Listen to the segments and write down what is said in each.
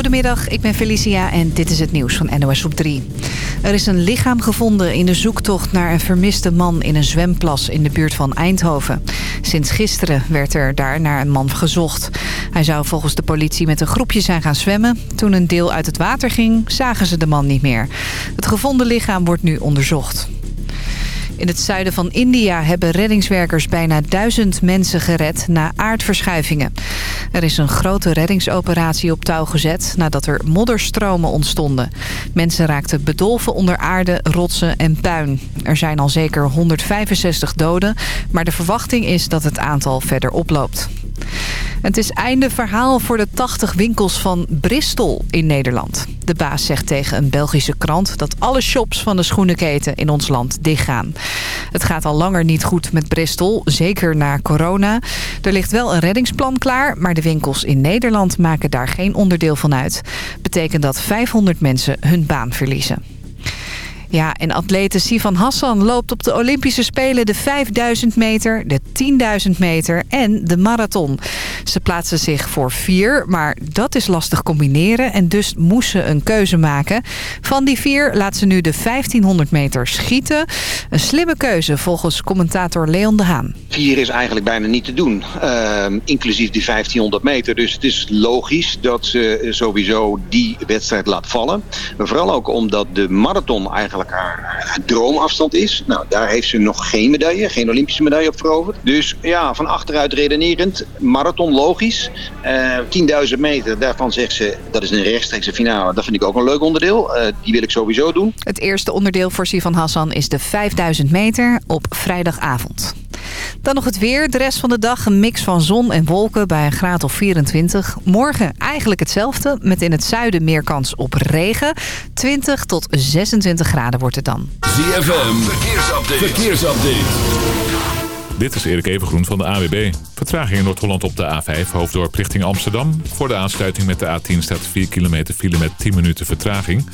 Goedemiddag, ik ben Felicia en dit is het nieuws van NOS op 3. Er is een lichaam gevonden in de zoektocht naar een vermiste man in een zwemplas in de buurt van Eindhoven. Sinds gisteren werd er daar naar een man gezocht. Hij zou volgens de politie met een groepje zijn gaan zwemmen. Toen een deel uit het water ging, zagen ze de man niet meer. Het gevonden lichaam wordt nu onderzocht. In het zuiden van India hebben reddingswerkers bijna duizend mensen gered na aardverschuivingen. Er is een grote reddingsoperatie op touw gezet nadat er modderstromen ontstonden. Mensen raakten bedolven onder aarde, rotsen en puin. Er zijn al zeker 165 doden, maar de verwachting is dat het aantal verder oploopt. Het is einde verhaal voor de 80 winkels van Bristol in Nederland. De baas zegt tegen een Belgische krant dat alle shops van de schoenenketen in ons land dichtgaan. Het gaat al langer niet goed met Bristol, zeker na corona. Er ligt wel een reddingsplan klaar, maar de winkels in Nederland maken daar geen onderdeel van uit. Betekent dat 500 mensen hun baan verliezen. Ja, en atlete Sivan Hassan loopt op de Olympische Spelen de 5000 meter, de 10.000 meter en de marathon. Ze plaatsen zich voor vier, maar dat is lastig combineren en dus moest ze een keuze maken. Van die vier laat ze nu de 1500 meter schieten. Een slimme keuze volgens commentator Leon de Haan. Vier is eigenlijk bijna niet te doen, uh, inclusief die 1500 meter. Dus het is logisch dat ze sowieso die wedstrijd laat vallen. Vooral ook omdat de marathon eigenlijk haar droomafstand is. Nou, daar heeft ze nog geen medaille, geen Olympische medaille op veroverd. Dus ja, van achteruit redenerend, marathon logisch. Uh, 10.000 meter, daarvan zegt ze, dat is een rechtstreekse finale. Dat vind ik ook een leuk onderdeel. Uh, die wil ik sowieso doen. Het eerste onderdeel voor Sivan Hassan is de 5000 meter op vrijdagavond. Dan nog het weer. De rest van de dag een mix van zon en wolken bij een graad of 24. Morgen eigenlijk hetzelfde, met in het zuiden meer kans op regen. 20 tot 26 graden wordt het dan. ZFM, verkeersupdate. verkeersupdate. Dit is Erik Evengroen van de AWB. Vertraging in Noord-Holland op de A5, hoofddorp richting Amsterdam. Voor de aansluiting met de A10 staat 4 kilometer file met 10 minuten vertraging.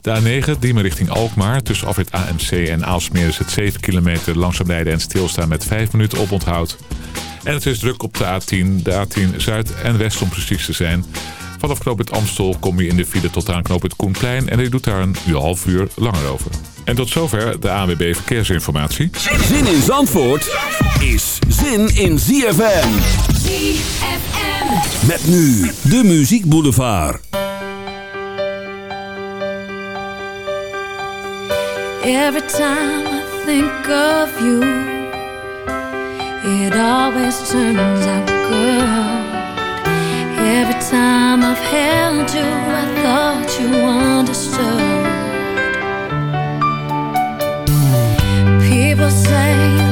De A9, Diemen richting Alkmaar. Tussen afrit AMC en Aalsmeer is het 7 kilometer langzaam rijden en stilstaan met 5 minuten oponthoud. En het is druk op de A10, de A10 Zuid en West om precies te zijn. Vanaf knooppunt Amstel kom je in de file tot aan knooppunt Koenplein en je doet daar een half uur langer over. En tot zover de ANWB Verkeersinformatie. Zin in Zandvoort is zin in ZFM. ZFM. Met nu de Muziek Boulevard. Every time I think of you It always turns out good Every time I've held you I thought you understood People say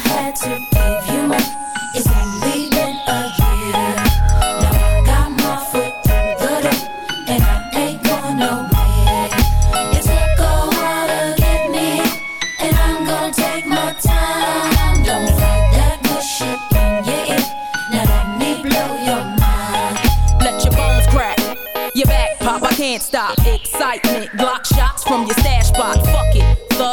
had to give you my. It's only been a year. Now I got my foot through the door, and I ain't going nowhere. It took a while to get me, and I'm gonna take my time. Don't fight that bullshit in your ear. Now let me blow your mind. Let your bones crack. Your back pop, I can't stop.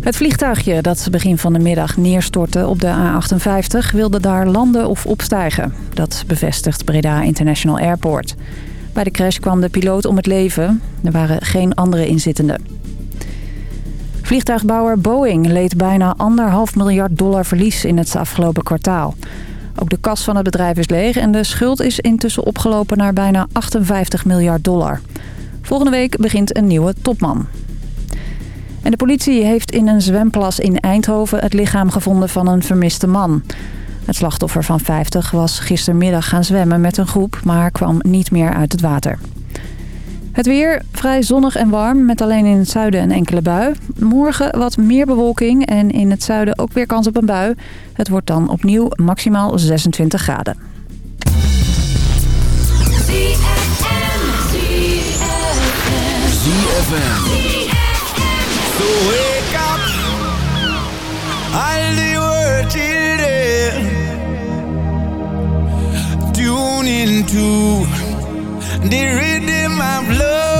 Het vliegtuigje dat begin van de middag neerstortte op de A58... wilde daar landen of opstijgen. Dat bevestigt Breda International Airport. Bij de crash kwam de piloot om het leven. Er waren geen andere inzittenden. Vliegtuigbouwer Boeing leed bijna anderhalf miljard dollar verlies in het afgelopen kwartaal. Ook de kas van het bedrijf is leeg en de schuld is intussen opgelopen naar bijna 58 miljard dollar. Volgende week begint een nieuwe topman. En de politie heeft in een zwemplas in Eindhoven het lichaam gevonden van een vermiste man. Het slachtoffer van 50 was gistermiddag gaan zwemmen met een groep, maar kwam niet meer uit het water. Het weer vrij zonnig en warm, met alleen in het zuiden een enkele bui. Morgen wat meer bewolking en in het zuiden ook weer kans op een bui. Het wordt dan opnieuw maximaal 26 graden. So wake up, all the world children. Tune into the rhythm of love.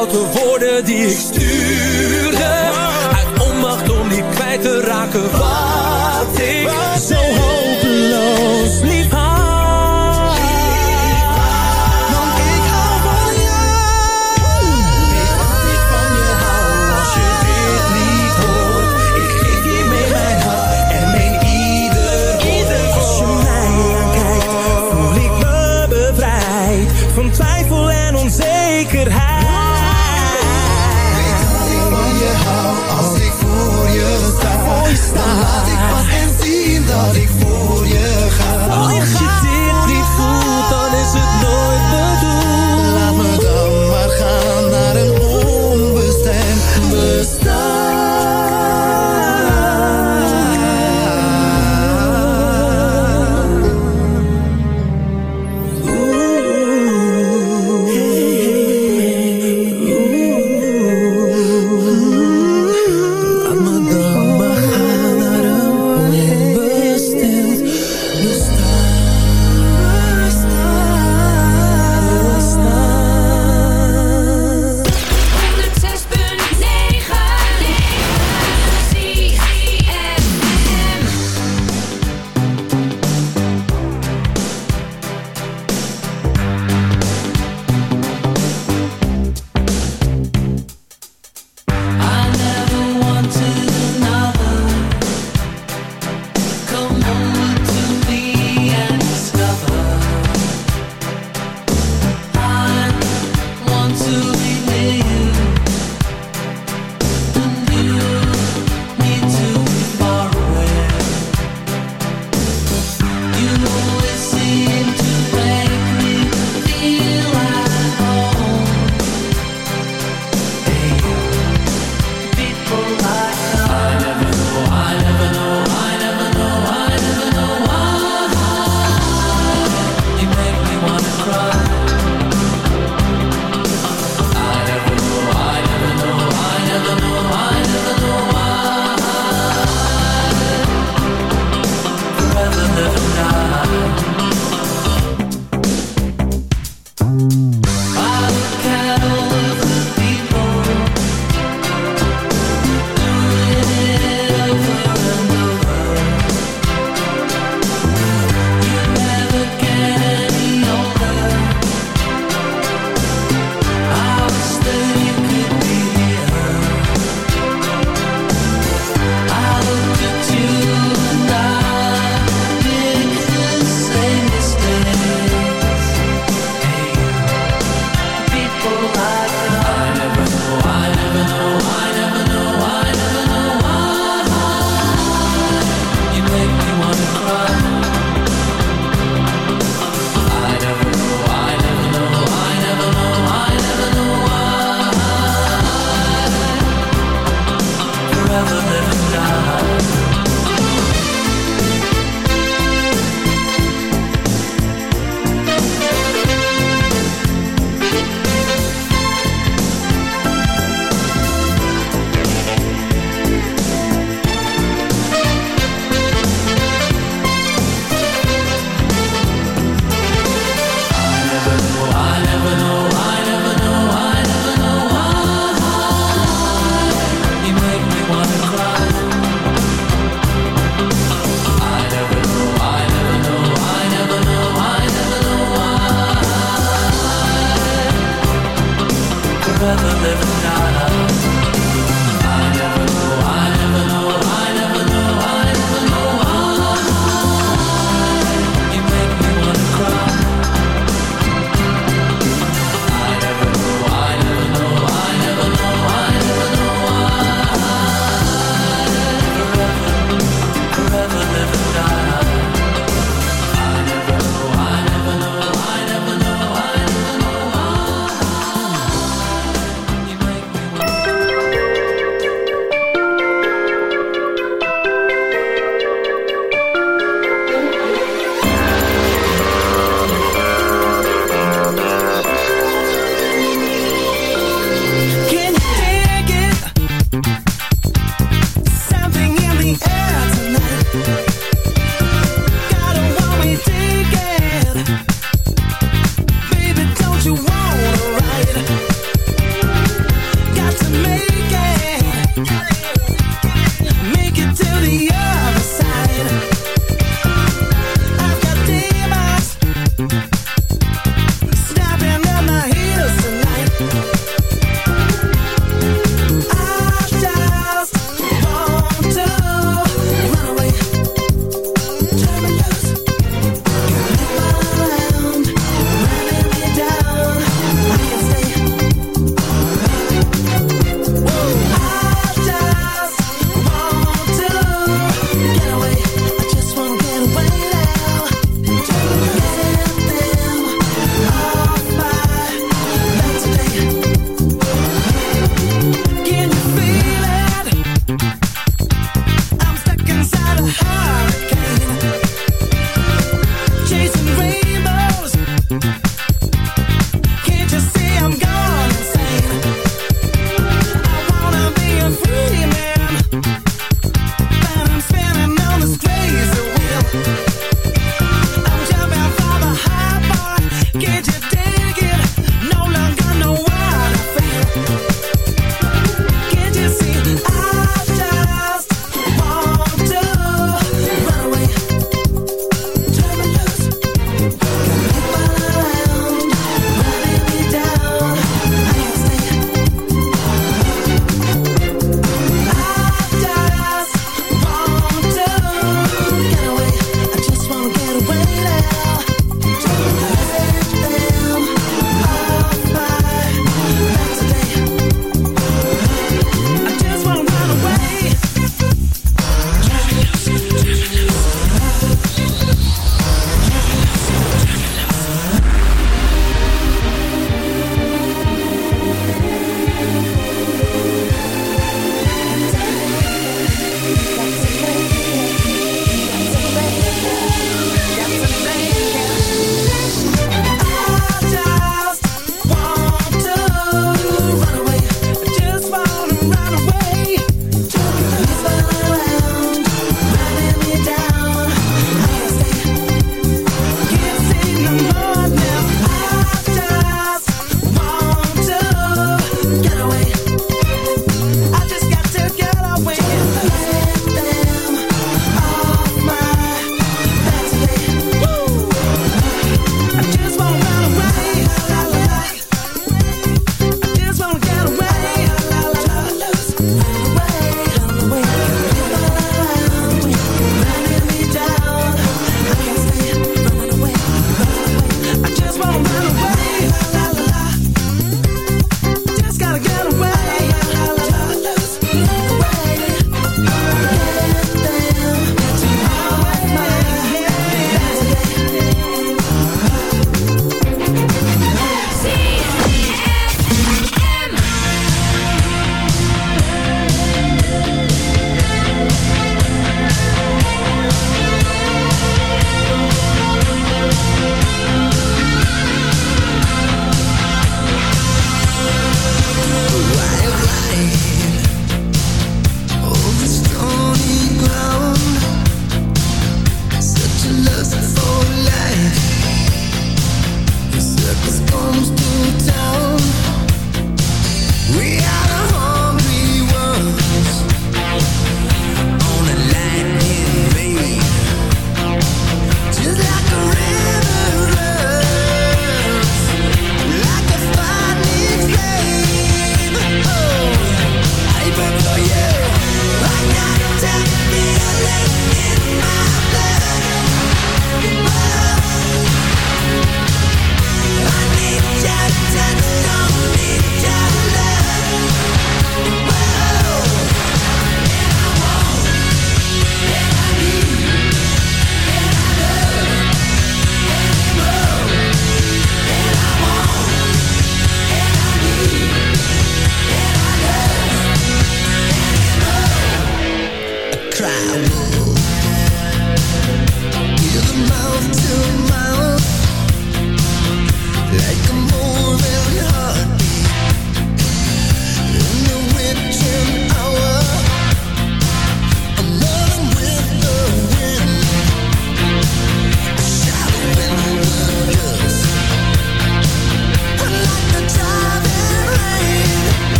Foute woorden die ik stuurde. Uit onmacht om niet kwijt te raken